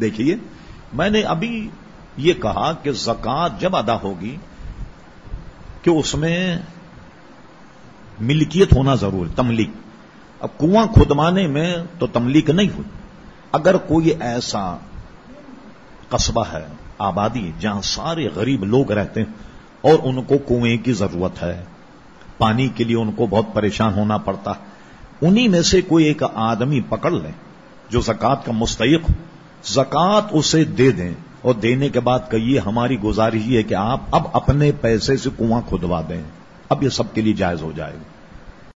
دیکھیے، میں نے ابھی یہ کہا کہ زکات جب ادا ہوگی کہ اس میں ملکیت ہونا ضرور تملیک اب کنواں کھدوانے میں تو تملیک نہیں ہوئی۔ اگر کوئی ایسا قصبہ ہے، آبادی، جہاں سارے غریب لوگ رہتے ہیں اور ان کو کنویں کی ضرورت ہے، پانی کے لیے ان کو بہت پریشان ہونا پڑتا، انہی میں سے کوئی ایک آدمی پکڑ لیں جو زکات کا مستحق زکات اسے دے دیں اور دینے کے بعد کہیے، ہماری گزارش یہ ہے کہ آپ اب اپنے پیسے سے کنواں کھدوا دیں۔ اب یہ سب کے لیے جائز ہو جائے گا۔